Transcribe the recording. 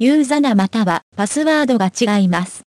ユーザ名またはパスワードが違います。